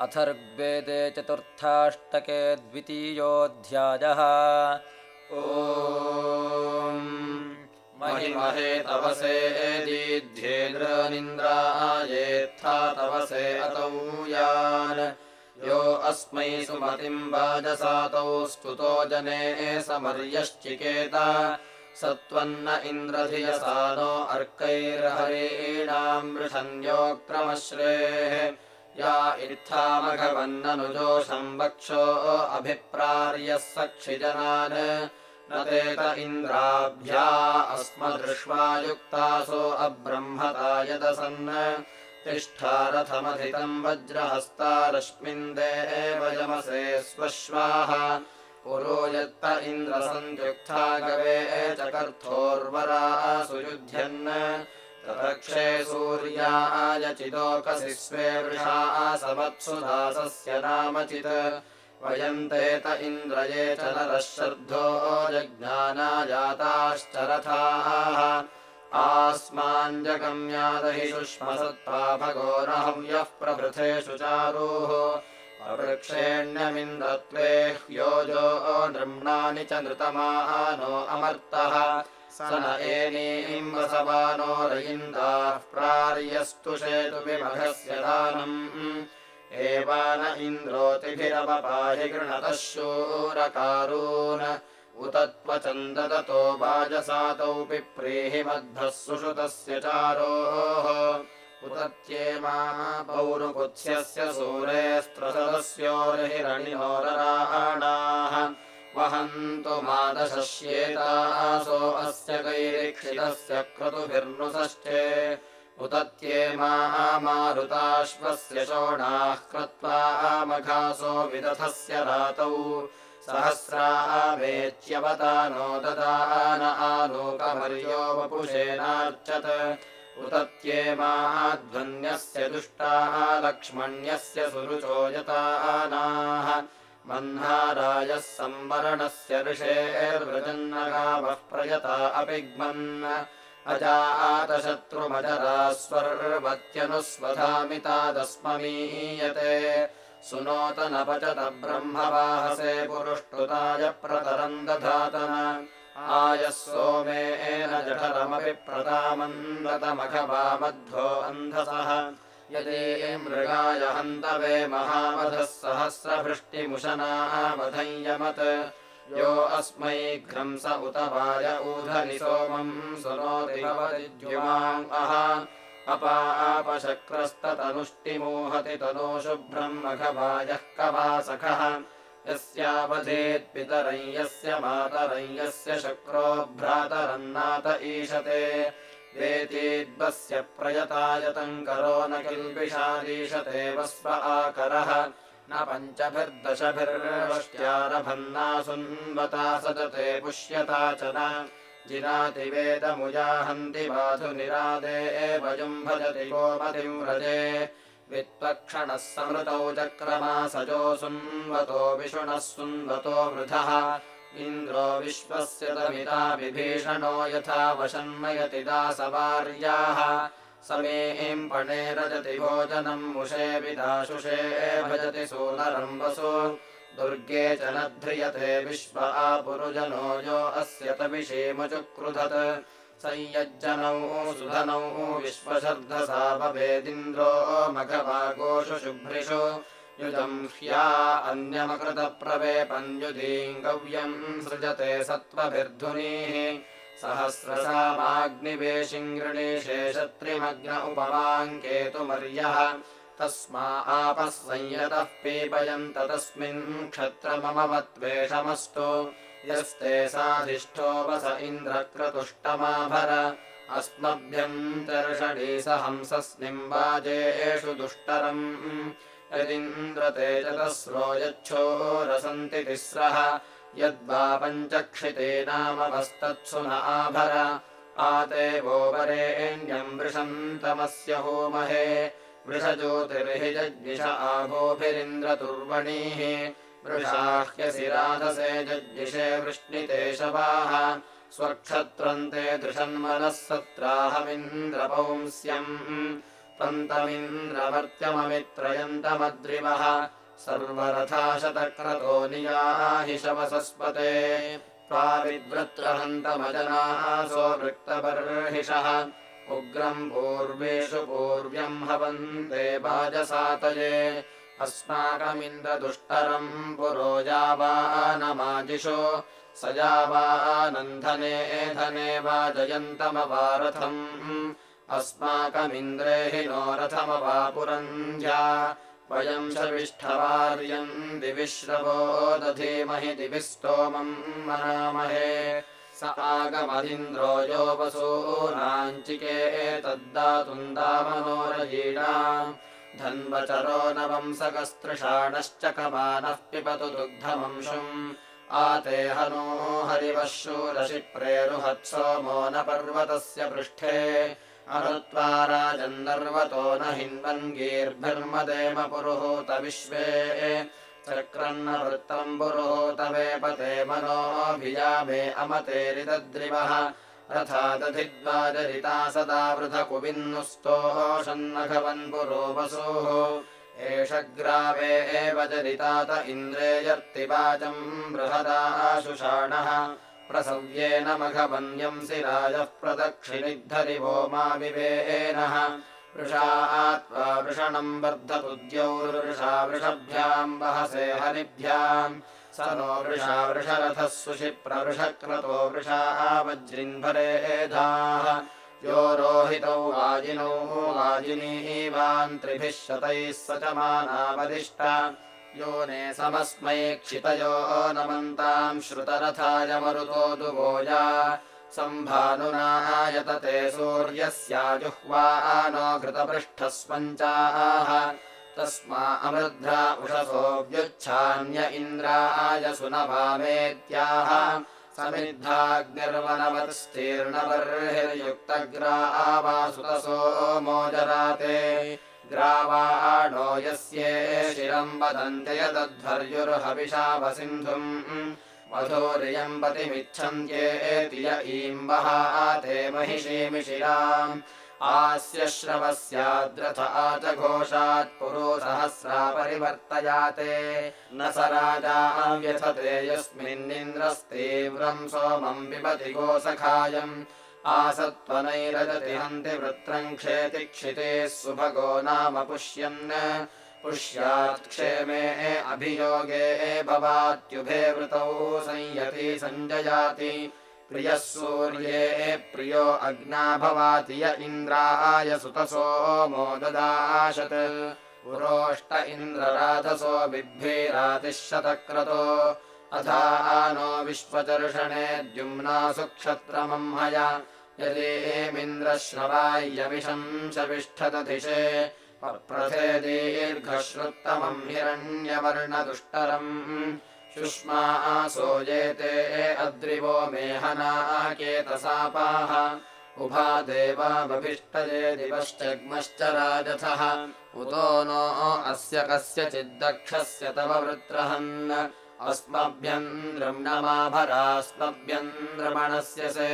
अथर्वेदे चतुर्थाष्टके द्वितीयोऽध्यायः। ओ महिमहे तवसे अतौ यान्। यो अस्मै सुमतिम् वाजसातौ स्तुतो जने समर्यश्चिकेत। स त्वन्न इन्द्रधियसा नो अर्कैर्हरीणाम् वृषन्योक्रमश्रेः या इत्थामघवन्ननुजोषम् वक्षो अभिप्रार्यः सक्षिजनान् न तेत इन्द्राभ्या अस्मदृश्वा युक्तासो अब्रह्मता यदसन्। तिष्ठारथमधितम् वज्रहस्तारश्मिन् देवयमसे स्वश्वाः। पुरो यत्त इन्द्रसन्त्युक्था गवे चकर्थोर्वरा सुयुध्यन् ततक्षे सूर्यायचिदोकसि स्वे वृषा समत्सु दासस्य नामचित्। वयन्तेत इन्द्रये च नरः शर्धो जज्ञानाजाताश्च रथाः आस्माञ्जगम्यादहि सुष्मसत्त्वा भगोरहव्यः प्रभृथेषु चारुः। वृक्षेण्यमिन्द्रत्वे ह्योजो नृम्णानि च नृतमानो अमर्तः न एनीम् वसवानो रयिन्दाः प्रार्यस्तुषेतु विमघस्य दानम् एवान इन्द्रोतिभिरवपाहि गृणतः शूरकारून्। उत त्वचन्ददतो वाजसातौ पिप्रीहि मध्वः सुषुतस्य चारोः। उतत्येमा पौरुकुत्स्यस्य सूरेऽस्त्रसदस्योर्हिरणिहोरराणाः वहन्तु मादशस्येतासो अस्य कैरिक्षितस्य क्रतुभिर्नुसश्चे। उतत्येमा मारुताश्वस्य शोणाः कृत्वा मघासो विदथस्य रातौ। सहस्रावेच्यवतानो ददान आलोकमर्यो वपुषेनार्चत् उतत्येमाध्वन्यस्य दुष्टाः लक्ष्मण्यस्य सुरुचो यतानाः मह्नारायः संवरणस्य ऋषेर्व्रजन्नगावः प्रयता अपिग्मन् अजातशत्रुमजरास्वर्वत्यनुस्वधामितादस्ममीयते सुनोतनपचत ब्रह्मवाहसे पुरुष्टुताय प्रतरम् दधातन। आयः सोमेन जठरमपि प्रतामन्दतमघवामध्वो अन्धसः यदि मृगाय हन्तवे महावधः सहस्रभृष्टिमुशनावधञ्यमत् यो अस्मै घ्रंस उत वाय ऊधनि सोमम् सुनोति द्युमाङ्गः अपापशक्रस्ततनुष्टिमोहति तनो शुभ्रम् मघवायः कवासखः। यस्यावधेत्पितरं यस्य मातरं यस्य शक्रो भ्रातरन्नात ईशते वेतीद्वस्य प्रयतायतम् करो न किल्बिषादीशते वस्व आकरः। न पञ्चभिर्दशभिर्वष्ट्यारभन्नासुन्वता सजते पुष्यता च न। जिनाति वेदमुजाहन्ति बाधुनिरादे एवयुम् भजति व्रजे। वित्वक्षणः समृतौ चक्रमासजो सुन्वतो विषुणः सुन्वतो वृधः इन्द्रो विश्वस्य तमिता विभीषणो यथा वशन्मयति दासवार्याः। समेम् पणे रजति भोजनम् मुषे विदाशुषे भजति सूनरम् वसु। दुर्गे च न ध्रियते विश्व आपुरुजनो यो अस्य तविषेमचुक्रुधत्। संयज्जनौ सुधनौ विश्वशर्धसा भवेदिन्द्रो मघवागोषु शुभ्रिषु युजम् ह्या अन्यमकृतप्रवेपञ्जुदीम् गव्यम् सृजते सत्त्वभिर्धुनीः। सहस्रसामाग्निवेशिङ्गृणीशे शत्रिमग्न उपमाङ्केतुमर्यः तस्मा आपः संयतः पीपयन्त तस्मिन् क्षत्रममवत्वेषमस्तु यस्ते साधिष्ठोपस इन्द्रक्रतुष्टमाभर। अस्मभ्यन्तर्षडी स हंसस्निम्बाजेषु दुष्टरम् यदिन्द्रते चतस्रो यच्छोरसन्ति तिस्रः यद्वा पञ्चक्षिते नामवस्तत्सु न आभर। आते वोपरेण्यम् वृषन्तमस्य होमहे। वृषज्योतिर्हि जज्ञिष आभोभिरिन्द्रतुर्वणीः वृषाह्यसि राधसे जज्ञिषे वृष्णिते शवाः। स्वक्षत्रम् ते दृशन्मनः सत्राहमिन्द्रपौंस्यम् पन्तमिन्द्रमर्त्यममित्रयन्तमद्रिवः सर्वरथाशतक्रतो नियाहि शवसस्पते। त्वाविद्वृत्रहन्तमजनासो वृत्तबर्हिषः उग्रम् पूर्वेषु पूर्व्यम् हवन्ते वाजसातये। अस्माकमिन्द्रदुष्टरम् पुरो यावानमाजिषो स यावानन्धने धने वाजयन्तमवारथम् अस्माकमिन्द्रे हि नो रथमवापुरञ्जा वयम् शविष्ठवार्यम् दिविश्रवो दधीमहि दिवि स्तोमम् मनामहे। स आगमदिन्द्रो यो वसूनाञ्चिके तद्दातुन्दामनोरयीणा धन्वचरो नवंसकस्तृषाणश्च कमानः पिबतु दुग्धमंशुम्। आते हनो हरिवः शूरशि प्रेरुहत्सोमो न पर्वतस्य पृष्ठे अनुत्वा राजन्नर्वतो न हिन्वन्गीर्भिर्मदेम पुरुहूत विश्वे। चक्रन्न वृत्तम् पुरुहूत वेपते मनोभियामे अमतेरिदद्रिवः रथा दधिद्वाजरिता सदा वृथकुबिन्नुस्तोषन्नघवन् पुरो वसुः एष ग्रावे एव जरितात इन्द्रेयर्तिवाचम् बृहदाशुषाणः प्रसव्येन मघवन्यंसि राजः प्रदक्षिणिद्धरि वो मा विवेनः वृषा त्वा वृषणम् वर्धतुद्यौर्वृषा वृषभ्याम् वहसे हरिभ्याम्। स नो वृषा वृषरथः सुशिप्रवृषक्रतो वृषा वज्रिन्भरेधाः यो रोहितौ वाजिनौ वाजिनीवान् त्रिभिः शतैः स च मानावदिष्ट यो ने समस्मै क्षितयो नमन्ताम् श्रुतरथाय मरुतो दुवोजा सम्भानुनायतते सूर्यस्याजुह्वा नो घृतपृष्ठस्वञ्चाः। तस्मा अमृद्ध्रा उषसो व्युच्छान्य इन्द्राय सुनभामेत्याह समिद्धाग्निर्वनवत्स्तीर्णबर्हिर्युक्तग्रावासुतसो मोजराते ग्रावाणो यस्ये शिरम् वदन्त्य यदध्वर्युर्हविषावसिन्धुम् मधुरियम् पतिमिच्छन्त्येति य ईम्बहाते महिषीमिशिराम् आस्य श्रवस्याद्रथ आचघोषात् पुरोसहस्रा परिवर्तयाते न स राजा व्यथते यस्मिन्निन्द्रस्तीव्रम् सोमम् पिबति गोसखायम् आसत्त्वनैरजति हन्ति वृत्रम् क्षेति क्षितेः सुभगो नाम पुष्यन्। पुष्यात् क्षेमे अभियोगे भवात्युभे वृतौ संयति सञ्जयाति प्रियः सूर्ये प्रियो अग्ना भवाति य इन्द्राय सुतसो मोददाशत् पुरोष्ट इन्द्रराधसो बिभ्रीरातिः शतक्रतो। अथा नो विश्वचर्षणे द्युम्नासु क्षत्रमंहय यदीमिन्द्रश्रवाय्यविषम् शविष्ठदधिषे पप्रथे दीर्घश्रुत्तमम् हिरण्यवर्णदुष्टरम्। शुष्मा आसो येते अद्रिवो मेहनाकेतसापाः उभा देवा दिवश्चग्मश्च राजथः। उतो नो अस्य कस्यचिद्दक्षस्य तव वृत्रहन्। अस्मभ्यम् द्रम्णमाभरास्मभ्यम् से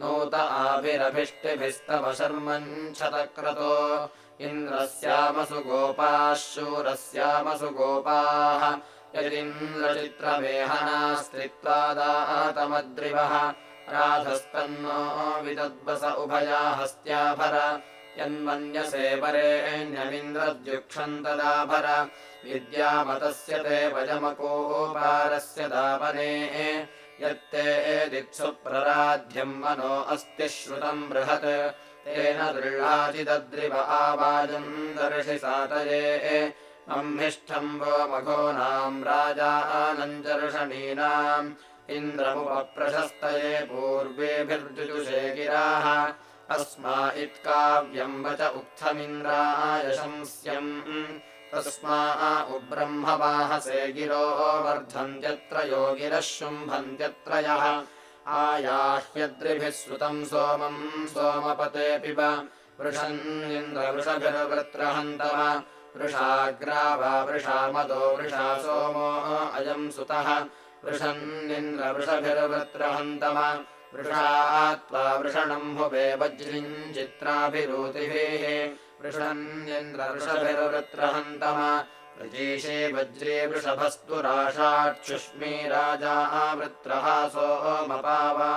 नूत आभिरभिष्टिभिस्तव शर्मन् क्षतक्रतो। इन्द्रस्यामसु गोपाः शूरस्यामसु गोपाः यदिन्द्रचित्रमेहनास्त्रित्वादातमद्रिवः राधस्तन्नो विदद्वस उभया हस्त्याभर। यन्मन्यसे परेण्यमिन्द्रद्युक्षम् तदाभर। विद्यामतस्य ते वयमकोपारस्य दापने यत्ते दित्सु प्रराध्यम् मनो अस्ति श्रुतम् बृहत्। तेन दृढाचिदद्रिव आवाजम् दर्शि सातये। ब्रह्मिष्ठम् वो मघोनाम् राजानञ्जर्षणीनाम् इन्द्रमुपप्रशस्तये पूर्वेभिर्जुजुषे गिराः। अस्मा इत्काव्यम् वच उक्थमिन्द्राय शंस्यम् तस्मा उब्रह्मवाहसे गिरो वर्धन्त्यत्र योगिरः शुम्भन्त्यत्र यः आयाह्यद्रिभिः श्रुतम् सोमम् सोमपते पिब वृषन्निन्द्रवृषभिर्वृत्रहन्तम वृषाग्रावा वृषा मदो वृषा सोमो अयम् सुतः। वृषन्निन्द्रवृषभिर्वृत्रहन्तम वृषा त्वा वृषणम् हुवे वज्रिम् चित्राभिरूतिभिः वृषन्येन्द्रवृषभिर्वृत्रहन्तम प्रजीशे वज्रे वृषभस्तु राशाक्षुष्मी राजा वृत्रः सोमपावा।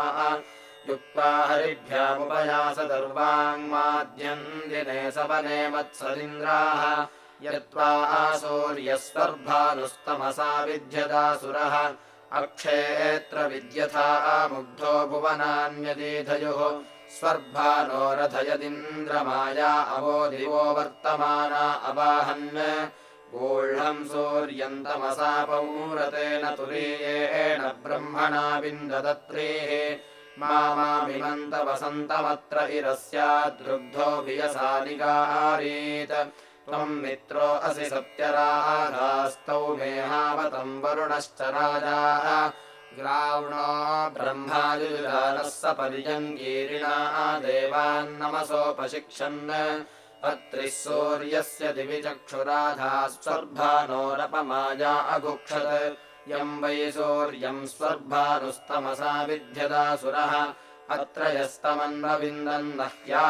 युक्त्वा हरिभ्यामुपयास दर्वाङ्माद्यम् दिने सवने मत्सरिन्द्राः यत्त्वा आसूर्यस्वर्भानुस्तमसा विद्यदासुरः अक्षेत्र विद्यथा मुग्धो भुवनान्यदीधयुः स्वर्भानो रथयदिन्द्रमाया अवो दिवो वर्तमाना अवाहन् गूढम् सूर्यन्तमसा पौरतेन तुरीयेण ब्रह्मणा विन्ददत्रीः मामिमन्तवसन्तमत्र इरस्याद्रुग्धोऽभियसा निगारीत् त्वम् मित्रो असि सत्यराधास्तौ मेहावतम् वरुणश्च राजा ग्रावणो ब्रह्मायुजानः स पर्यङ्गीरिणा देवान्नमसोपशिक्षन् अत्रिः सूर्यस्य दिवि चक्षुराधाः स्वर्भानोरपमाया अघुक्षत् यम् वै सूर्यम् स्वर्भानुस्तमसा विद्यदासुरः अत्र यस्तमन्वविन्दन्नह्या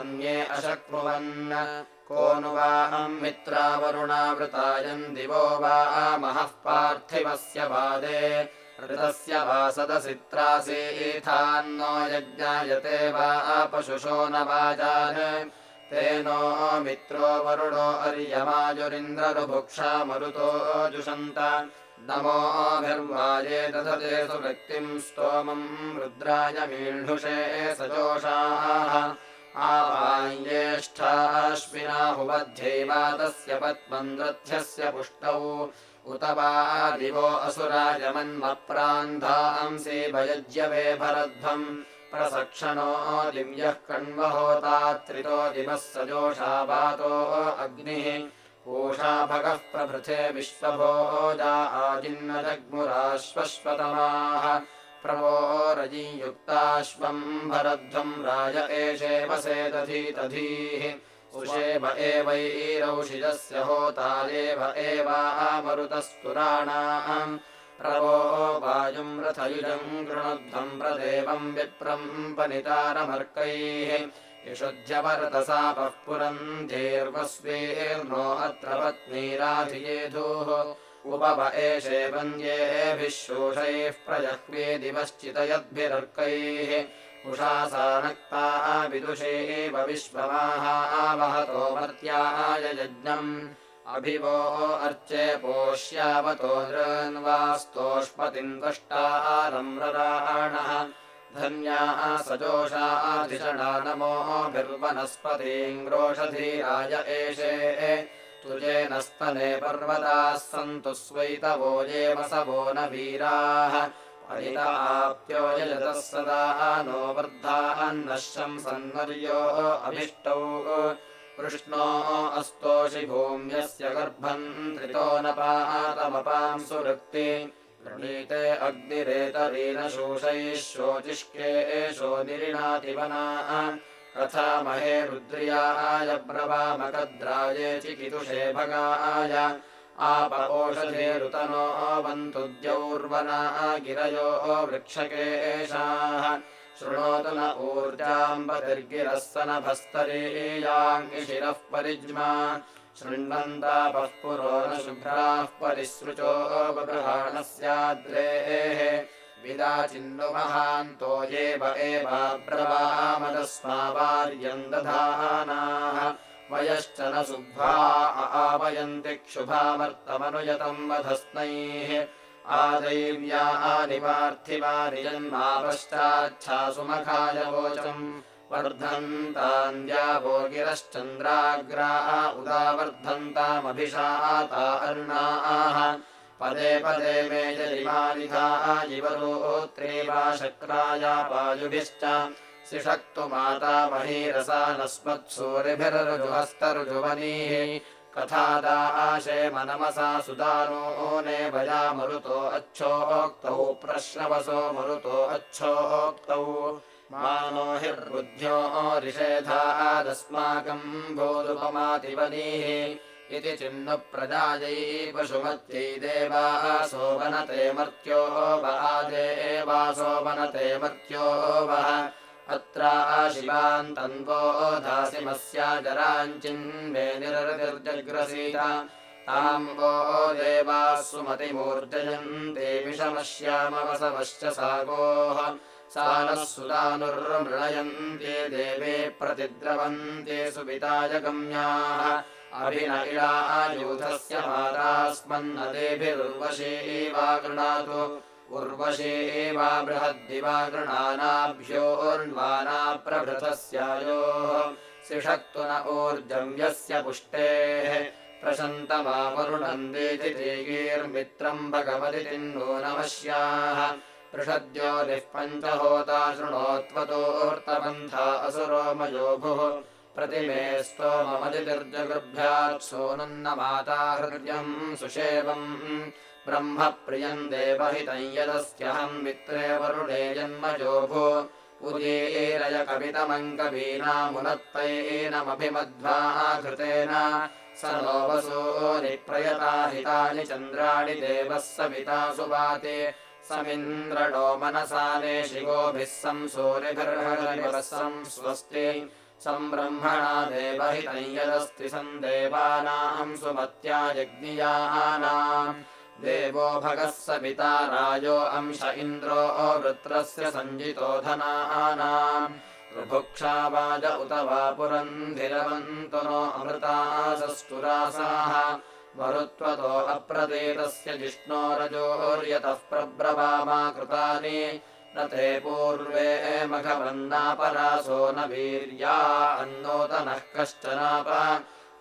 अन्ये अशक्नुवन्। को नु वाहम् मित्रावरुणावृतायम् दिवो वा महः पार्थिवस्य वादे ऋतस्य वा सदसित्रासीथान्नो यज्ञायते वा पशुषो न वाजान् तेनो मित्रो वरुणो अर्यमायुरिन्द्ररुभुक्षा मरुतो जुषन्त। नमोभिर्वाये दधते सुवृत्तिम् स्तोमम् रुद्राय मीढुषे सजोषाः। आवाञ्येष्ठाश्विनाहुवध्यैवा तस्य पद्मम् रथ्यस्य पुष्टौ उत वा दिवो असुराजमन्मप्रान्धांसि भयज्यवे भरध्वम्। प्रसक्षणो दिव्यः कण्वहोतात्रितो दिवः सजोषा वातो अग्निः। पूषाभगः प्रभृथे विश्वभोजा आजिन्नजग्मुराश्वश्वतमाः। प्रवोरजीयुक्ताश्वम् भरध्वम् राज एषे वसेदधीतधीः उषेव एवैरौषिजस्य होतादेव एवामरुतस्तुराणाम् प्रवो वायुम् रथयुजम् कृणध्वम् प्रदेवम् विप्रम् पनितारमर्कैः। इषुध्यवरतसापः पुरम् धीर्वस्वीर्नो अत्र पत्नीराधियेधोः एषे वन्द्येभिः शोषैः प्रजह्वे दिवश्चितयद्भिरर्कैः उषासा नक्ता विदुषेव विश्वमाहावहतो मर्त्याय यज्ञम्। अभिवो अर्चे पोष्यावतो नृन्वास्तोष्पतिम् दष्टारम्रराणः धन्याः सजोषाधिषणा नमोभिर्वनस्पतीङ्ग्रोषधीराय एषे। तुजेन स्तने पर्वताः सन्तु स्वैतवो ये वसवो न वीराः परिताप्यो यजतः सदा नो वर्धान्नः शंसन्वर्यो अभिष्टौ। कृष्णो अस्तोषि भूम्यस्य गर्भम् त्रितो न पातमपाम् सुवृक्ति प्रणीते अग्निरेतरेण शोषैः शोचिष्के एषो निरिणातिवनाः ब्रवामकद्राये चिकितुषे भगाय आप ओषधेरुतनो वन्तु द्यौर्वना गिरयो वृक्षकेशाः। शृणोतु न ऊर्जाम्बतिर्गिरः स नभस्तरीयाङ्गिशिरः परिज्मा। शृण्वन्तापः पुरो न शुभ्राः परिसृचो बृहाणस्याद्रेः विदाचिन्नु महान्तो एव एवाब्रवामदस्मावार्यम् दधानाः वयश्च न शुभ्रा आवयन्ति क्षुभामर्तमनुयतम् वधस्नैः। आदैव्यानि पार्थिवानि जन्मा पश्चाच्छासुमखाय वोचम्। वर्धन्तान्द्यावो गिरश्चन्द्राग्रा उदावर्धन्तामभिषाता अर्णाः। पदे पदे मे जलिमालिधा जिवरोत्रे वा शक्रायापायुभिश्च सिषक्तु माता महीरसा नस्मत्सूरिभिररुजुहस्तरुजुवनीः। कथादा आशे मनमसा सुदानो ने भया मरुतो अच्छोक्तौ प्रश्नवसो मरुतो अच्छोक्तौ मानो हिर्बुद्ध्यो रिषेधादस्माकम् भूदुपमातिवनीः इति चिन्नु प्रजायै पशुमत्यै देवासो वनते मर्त्यो वहादेवासो वनते मर्त्यो वः अत्रा शिवान् तन्वो धासिमस्या जराञ्चिन्मे निरतिर्जग्रसीत ताम् वो देवाः सुमतिमूर्जयन्ते विषमश्यामवसवश्च सागोः। सा नः सुतानुर्मृणयन्ते देवे प्रतिद्रवन्ते सुपिताय गम्याः। अभिन इळायूथस्य मातास्मन्नदेभिरुर्वशी वा गृणातु उर्वशी वा बृहद्दिवा गृणानाभ्योर्वाना प्रभृतस्यायोः। सिषक्तु न ऊर्जव्यस्य पुष्टेः। प्रशन्तमावरुणन्देति देगीर्मित्रम् भगवति नो नमस्याः। पृषद्योनिः पञ्चहोता शृणोत्वतोऽर्तपन्था असुरो मयोभुः प्रतिमे स्तोममदिर्जगृभ्यात्सोनुन्न माता हृद्यम् सुषेवम् ब्रह्म प्रियम् देवहितम् यदस्त्यहम् मित्रे वरुणे जन्मजोभो उदीरय कवितमङ्कवीनामुनत्तैनमभिमध्वा घृतेन। स नो वसूनिप्रयता हितानि चन्द्राणि देवः सविता सुवाते समिन्द्रणो मनसाने शिवोभिः संसूरिभिर्हरिवसम् स्वस्ति। सम्ब्रह्मणा देवहितम् यदस्ति सन्देवानाम् सुमत्या यज्ञियानाम् देवो भगः सविता राजो अंश इन्द्रो वृत्रस्य सञ्जितो धनानाम्। ऋभुक्षावाज उत वा पुरन्धिरवन्तु नो अमृतासस्तुरासाः मरुत्वतो अप्रदेतस्य जिष्णोरजोर्यतः प्रब्रवामा कृतानि। न ते पूर्वे मघवन्नापरासो न वीर्या अन्नोतनः कश्चनाप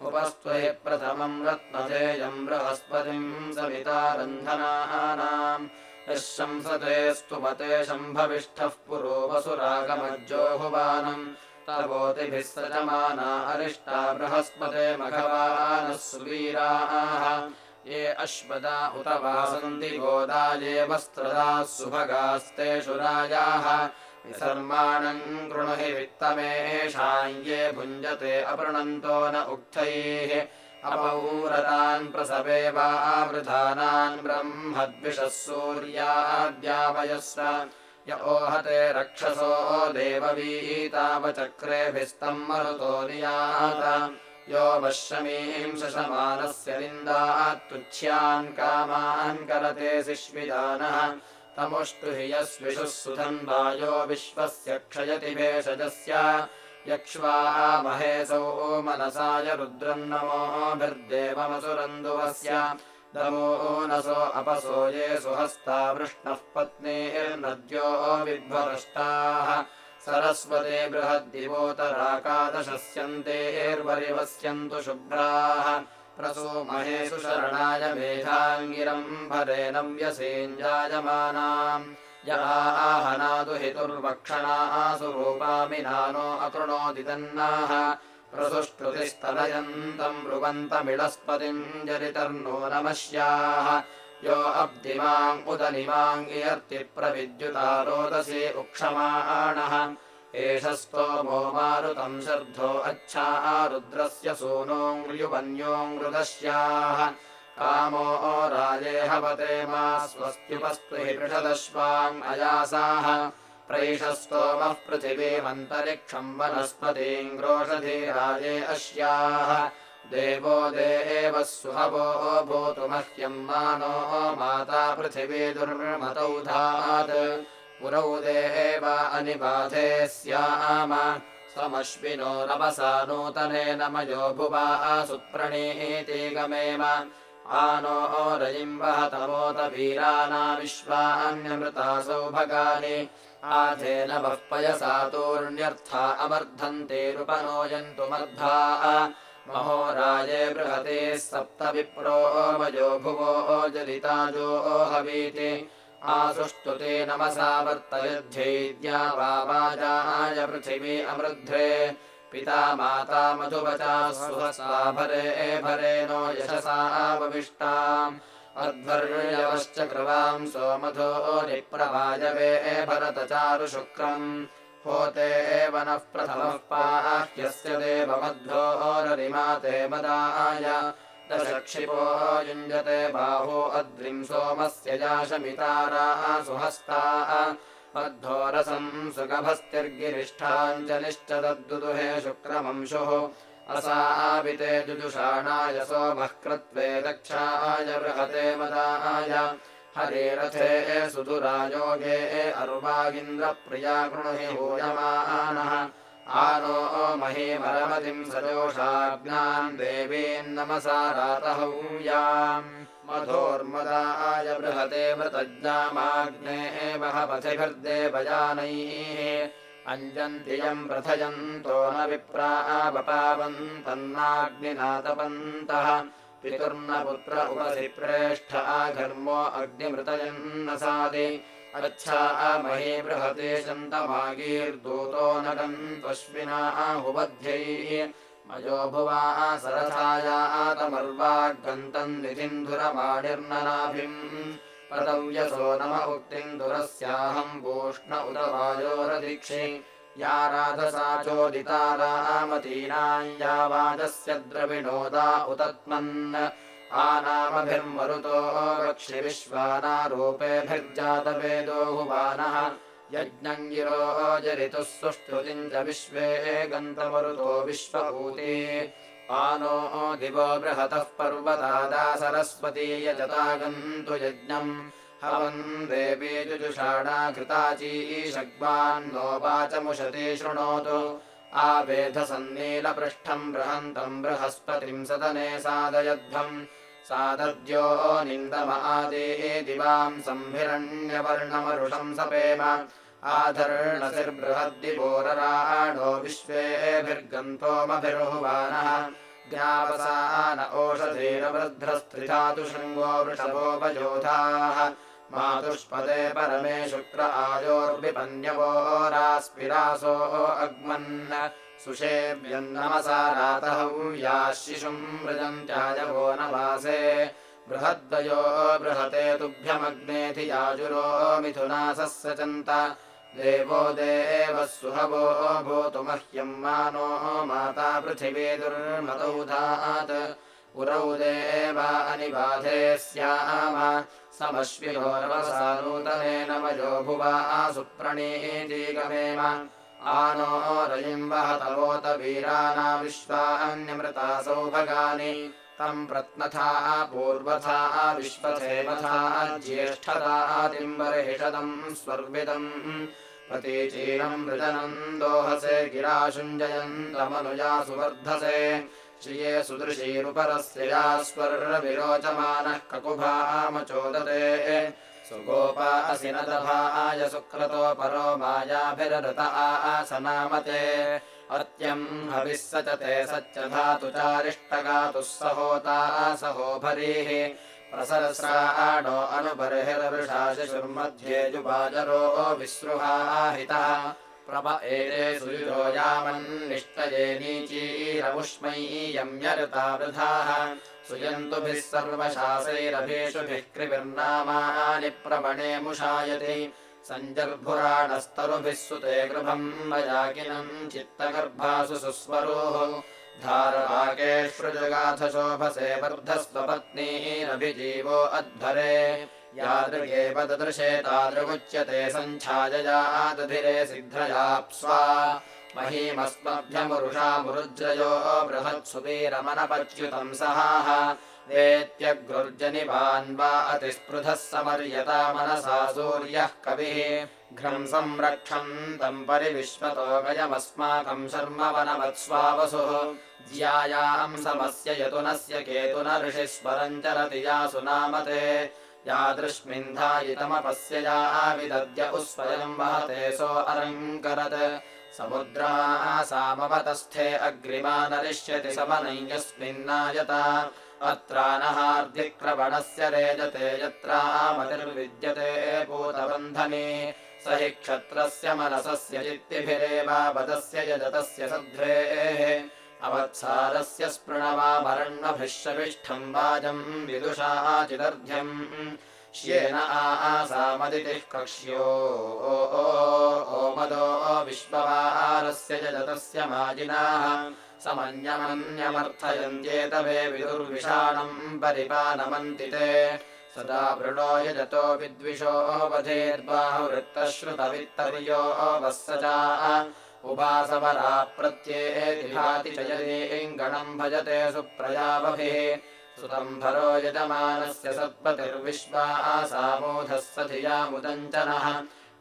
उपस्त्वहि प्रथमम् रत्नधेयम् बृहस्पतिम् सविता रन्धनानाम् यः शंसते स्तुमते शम्भविष्ठः पुरो वसुरागमज्जोहुवानम् तवोतिभिः सजमाना अरिष्टा बृहस्पते मघवानः सुवीराः। ये अश्वदा उत वा सन्ति गोदा ये वस्त्रदाः सुभगास्तेषु राजाः विसर्माणम् कृणुहि वित्तमेषाम् ये भुञ्जते अपृणन्तो न उक्थैः। अपौरतान् प्रसवे वा वृधानान् ब्रह्मद्विषः सूर्याद्यावयस्व य ओहते रक्षसो देववीतावचक्रेभिस्तम् मरुतो नियात। यो वश्यमीम् शशमानस्य निन्दात्तुच्छ्यान् कामान् करते शिश्विदानः तमुष्टु हि यस्विषुः सुधन् वायो विश्वस्य क्षयति भेषजस्य यक्ष्वा महेशौ मनसाय रुद्रन्नमोभिर्देवमसुरन्दुवस्य दमो नसो अपसो ये सुहस्ता वृष्णः पत्नीर्नद्यो विध्वरष्टाः सरस्वते बृहद्दिवोतराकादशस्यन्तेर्वरिवस्यन्तु शुभ्राः प्रसो महेषु शरणाय मेधाङ्गिरम् भरे नव्यसेञ्जायमानाम् याहनादु हितुर्वक्षणासु रूपामिनानो अकृणोदि तन्नाः प्रसुष्टुतिस्तनयन्तम् ब्रुवन्तमिडस्पतिम् जरितर्नो नमस्याः। यो अब्धिमाम् उदनिमाङ्गियर्ति प्रविद्युता रोदसी उक्षमाणः एष स्तोमो मारुतम् शर्धो अच्छा रुद्रस्य सूनोऽङ्ग्र्युवन्योऽङ्गृदस्याः कामो राजेहवते मा स्वस्त्युपस्तु हि पृषदश्वाम् अयासाः। प्रैषस्तोमः पृथिवीमन्तरिक्षम् वनस्पतीङ्ग्रोषधि राजे अश्याः। देवो देवः सुहवो भूतु मह्यम् मानो माता पृथिवी दुर्मतौ धात् पुरौ देव अनिबाधे स्याम समश्विनो रमसा नूतनेन मयो भुवा सुप्रणीति गमेम आनो रयिम् वहतमोत वीराना विश्वान्यमृता सौभगानि। आधेन वः पयसा तूर्ण्यर्था अमर्धन्तेरुपनोयन्तु मर्धा। महो राजे बृहते सप्त विप्रो वयो भुवो जलिताजो हवीति आसुष्टुते नमसा वर्तयध्यैद्या वाजाय पृथिवी अमृध्रे। पिता माता मधुवचा भरे भरे नो यशसावविष्टाम् अध्वर्यवश्च कृवाम् सोमधो निप्रवाजवे भरतचारु शुक्रम् होते प्रथमः पाह्यस्य देवमध्वोररिमाते मदाय दशक्षिपो युञ्जते बाहो अद्रिम् सोमस्य जाशमितारा सुहस्ता। अद्धोरसम् सुगभस्तिर्गिरिष्ठाञ्जलिश्च तद्दुदुहे शुक्रमंशुः। असाविते जुजुषाणाय सोमः कृत्वे दक्षाय बृहते मदाय। हरेरथे सुदुरायोगे अर्वागिन्द्रप्रिया गृणहि हूयमानः आनो महीमरमतिम् सजोषाज्ञाम् देवीन्नमसा रातहूयाम्। मधोर्मदाय बृहते मृतज्ञामाग्ने महपथिभिर्देवयानैः अञ्जन्तियम् प्रथयन्तो न विप्रावन्तन्नाग्निनातपन्तः पितुर्न पुत्र उपसि प्रेष्ठ आघर्मो अग्निमृतयन्न सादि अच्छा मही बृहते आहुबध्यैः मयो भुवा सरथायातमर्वागन्तम् निधिन्धुरमाणिर्ननाभिम् प्रदव्यसो नम उक्तिम् दुरस्याहम् पूष्ण उत वायोरदीक्षि या राधसा चोदिता रामतीनाम् या वाजस्य द्रविणोदा उतत्मन् आनामभिर्मरुतो वक्षि विश्वानारूपेभिर्जातवेदो हुवानः यज्ञम् गिरो जरितुः सुष्ठुतिम् च विश्वे गन्तमरुतो विश्वभूति। आनो दिवो बृहतः पर्वतादा सरस्वती यजता गन्तु यज्ञम् हवन् देवी जुजुषाणा कृताचीशग्वान्नो वाचमुशति शृणोतु। आवेधसन्नीलपृष्ठम् बृहन्तम् बृहस्पतिम् सदने सादयध्वम् सादद्यो निन्दमादे दिवाम् सम्भिरण्यवर्णमरुषम् सपेम। आधर्णसिर्बृहद्दिपोरराणो विश्वेभिर्गन्तोमभिर्हुवानः ज्ञावसान ओषधीरवृद्धस्त्रिधातु शृङ्गो वृषभोपयोधाः मातुष्पदे परमे शुक्र आयोर्विपन्यवोरास्पिरासो अग्मन् सुषेव्यन्नमसा रातः याः शिशुम् मृजन्त्यायवो न वासे। बृहद्वयो बृहते तुभ्यमग्नेऽधि याजुरो मिथुनासः सचन्त देवो देवः सुहवो मह्यम् मानो माता पृथिवी दुर्मतौधात् उरौ देवा अनिबाधे स्याम। समश्विनोर्वसा नूतनेन मयो भुवा सुप्रणीतीगमेम आनो रयिम् वहतवोत वीराना विश्वान्यमृता सौभगानि। तम् प्रत्नथा पूर्वथा विश्वथेमथा ज्येष्ठतातिम्बर्हिषदम् स्वर्विदम्। प्रतीचीनम् मृजनम् दोहसे गिराशुञ्जयन्तमनुजा सुवर्धसे। श्रिये सुदृशीरुपरस्य या स्वर्विरोचमानः ककुभामचोदते सुगोपा असि न दभाय सुक्रतो परो मायाभिरृत आसनामते। अत्यम् हविः स च ते सच्च धातु चारिष्टगातुः सहोता सहोभरीः। प्रसरस्राणो अनुबर्हिरवृषा शिशुर्मध्ये जुबाजरो विसृहाहितः प्रभ सुयुजो यामन्निष्टये नीचीरमुष्मयीयम् यरुता वृथाः सुयन्तुभिः सर्वशासैरभीषुभिः कृभिर्नामानि प्रवणे मुषायति। सञ्जर्भुराणस्तरुभिः सुते गृभम् मयाकिनम् चित्तगर्भासु सुस्वरोः। धारवाकेष्वजगाथशोभसे वर्धस्वपत्नीरभिजीवो अध्वरे। यादृगेव ददृशे तादृगुच्यते सञ्छायया दधिरे सिद्धयाप्स्वा महीमस्मभ्यमुरुषामुरुज्रयो बृहत्सुवीरमनपच्युतम् सहाः। वेत्यग्रुर्जनिवान् वा अतिस्पृधः समर्यता मनसा सूर्यः कविः। घ्रम् संरक्षन्तम् परिविश्वतो गयमस्माकम् शर्म वनवत्स्वावसुः ज्यायाम् समस्य यतुनस्य केतुन ऋषिस्वरम् चरति यासु नामते यादृश्मिन्धायितमपस्य या विदद्य उस्वयम् वहते सो अलङ्करत् समुद्रा सामवतस्थे अग्रिमा नरिष्यति समनयस्मिन्नायता। अत्रानहार्दिक्रवणस्य रेजते यत्रामतिर्विद्यते पूतबन्धने। स हि क्षत्रस्य मनसस्य चित्तिभिरेवापदस्य यजतस्य सध्वेः अवत्सारस्य स्पृणवामरण्वभिश्रविष्ठम् वाजम् विदुषाचिदर्ध्यम् श्येन आसामदितिः कक्ष्यो। ओमदो विश्ववाहारस्य जतस्य माजिनाः। समन्यमन्यमर्थयन्त्येतवे विदुर्विषाणम् परिपानमन्ति ते। सदा वृणो यजतो विद्विषो वधेर्बाहुवृत्तश्रुतवित्तर्यो वः उपासवरा प्रत्येति च यदीङ्गणम् भजते सुप्रजावभिः सुतम्भरो यजमानस्य सत्पतिर्विश्वा सामोधः स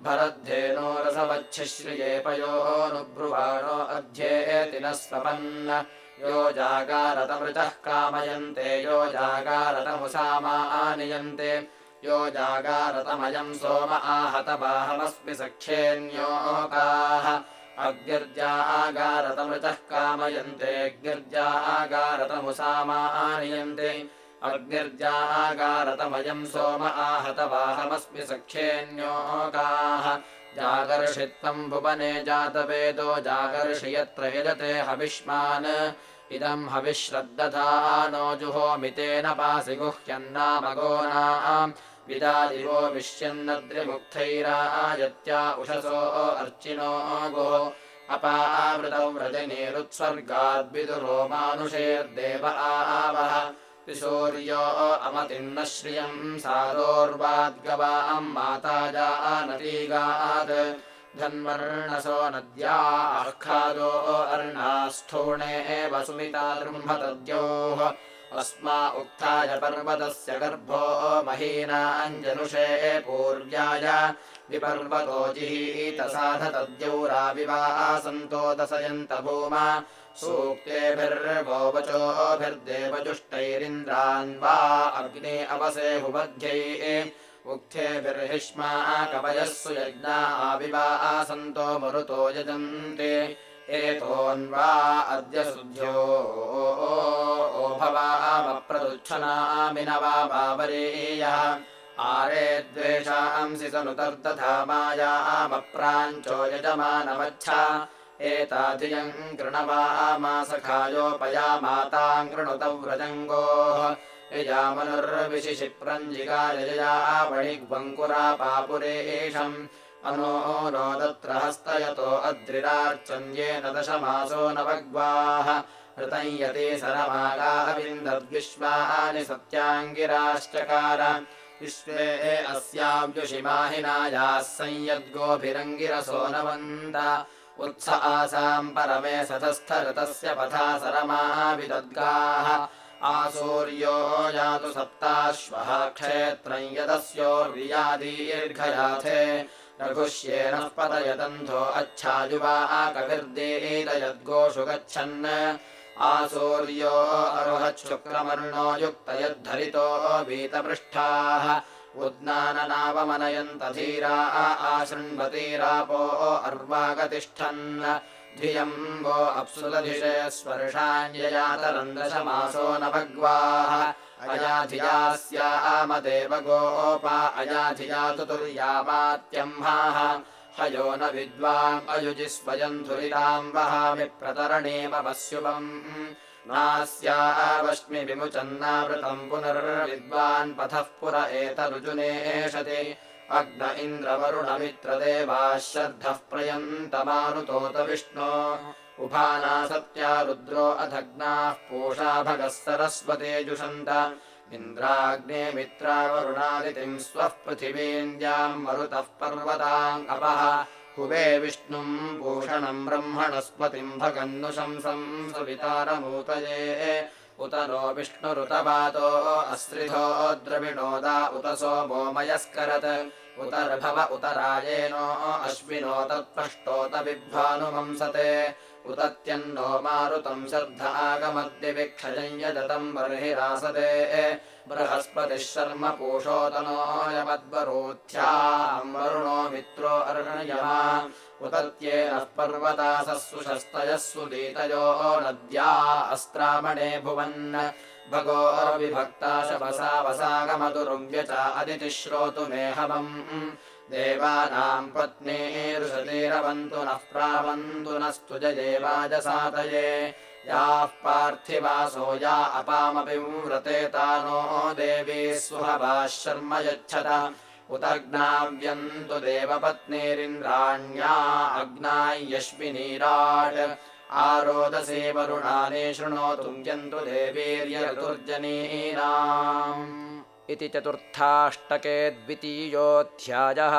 भरद्धेनो रसवच्छिश्रियेपयोऽनुब्रुवाणो अध्येति न स्वपन्न। यो जागारतमृतः कामयन्ते यो जागारतमुसामा आनियन्ते। यो जागारतमयम् सोम आहतबाहमस्मि सख्येऽन्योकाः अग्निर्जा आगारतमृतः कामयन्ते गिर्जा आगारतमुसामा आनियन्ते अग्निर्जा आगारतमयम् सोम आहतवाहमस्मि सख्येऽन्योकाः। जागर्षित्वम् भुवने जातवेदो जागर्षि यत्र यजते हविष्मान्। इदम् हविश्रद्दधा नो जुहोमितेन पासि गुह्यन्नामगोनाम् विदादिवो विश्यन्नद्रिमुक्थैरायत्या उषसो अर्चिनो गुः अपावृतौ व्रजनेरुत्सर्गाद्विदुरो मानुषेर्देव आवः सूर्यो अमतिन्न श्रियम् सारोर्वाद्गवाम् माता जानतीगात् धन्वर्णसो नद्याःखादो अर्णास्थूणे एव सुमिता दृम्भतद्योः अस्मा उक्ताय पर्वतस्य गर्भो महीनाञ्जनुषे पूर्व्याय विपर्वतो जिहीतसाधतद्यौराविवासन्तो दशयन्त भूमा सूक्तेभिर्वो वचोभिर्देवजुष्टैरिन्द्रान् वा अग्ने अवसे हुवध्यैः उक्थेभिर्हिष्मा कवयः सुयज्ञा आविवासन्तो मरुतो यजन्ते एतोऽन्वा अद्य शुद्ध्यो भवामप्रदुच्छनामिनवा बावरेयः आरे द्वेषांसि सनुतर्तथा मायामप्राञ्चो यजमानमच्छा। एताधियम् कृणवामासखायोपया माताम् कृणुत व्रजङ्गोः। यजामनुर्विशिशिप्रञ्जिकायजया वणिग्वङ्कुरा पापुरेशम् अनो रोदत्र हस्तयतो अद्रिरार्चन्येन दशमासो नवग्वाः। ऋतम् यते सत्याङ्गिराश्चकार। विश्वे अस्याव्युषिमाहिनायाः संयद्गोभिरङ्गिरसो नवन्त। उत्स आसाम् परमे सतस्थऋतस्य पथा सरमाविदद्गाः आसूर्यो यातु सप्ताश्वः क्षेत्रम् यदस्योर्वियादीर्घयाथे रघुष्येनः पतयदन्धो अच्छायुवा कविर्देदयद्गोषु गच्छन्। आसूर्यो अरुहच्छुक्रमर्णो युक्तयद्धरितो वीतपृष्ठाः। उद्नाननावमनयन्त धीरा आशृण्वतीरापो अर्वागतिष्ठन्। धियम्बो अप्सुदधिषे स्पर्शान्ययातरन्दशमासो न भग्वाः अयाधियास्यामदेव गोपा अयाधियातु तुर्यामात्यम्हाः हयो न विद्वाम् अयुजि स्वयन्धुरिताम् वहामि प्रतरणेम वस्युपम् नास्यावश्मि विमुचन्नावृतम् पुनर्विद्वान् पथः पुर एतरुजुनेषति अग्न इन्द्रवरुणमित्रदेवाः श्रद्धः प्रयन्तमारुतोत विष्णो उभाना सत्या रुद्रो अधग्नाः पूषा भगः सरस्वते जुषन्त इन्द्राग्ने मित्रावरुणादितिम् स्वः पृथिवीन्द्याम् मरुतः पर्वताम् अपः। हुवे विष्णुम् भूषणम् ब्रह्मणस्पतिम् भगन्नुशंसम् सवितारमूतये उत नो विष्णुरुतपातो अस्रिधो द्रविणोदा उत सोमोमयस्करत् उतर्भव उत राजेनो अश्विनो तत्पष्टोत बिभ्वानुमंसते उतत्यन्नो मारुतम् श्रद्ध आगमद्यविक्षयम् यदतम् बर्हिरासते बृहस्पतिः शर्म पूषोतनोऽयमद्वरोध्याम् वरुणो मित्रो अर्णयमा उतत्येनः पर्वतासः सुशस्तयः सुदीतयो नद्या अस्त्रामणे भुवन्। भगोरविभक्ता शपसा वसागमतुरुव्यच अदितिः श्रोतुमेहवम् देवानाम् पत्नीरुषतीरवन्तु नः प्रावन्तु नस्तु जयेवाजसातये याः पार्थिवासो या अपामपि व्रते तानो देवी सुहवाः शर्म यच्छत। उतग्नाव्यन्तु देवपत्नीरिन्द्राण्या अग्नायश्विनीराट् आरोदसे वरुणानि शृणोतु यन्तु देवीर्यतुर्जनीनाम् इति चतुर्थाष्टके द्वितीयोऽध्यायः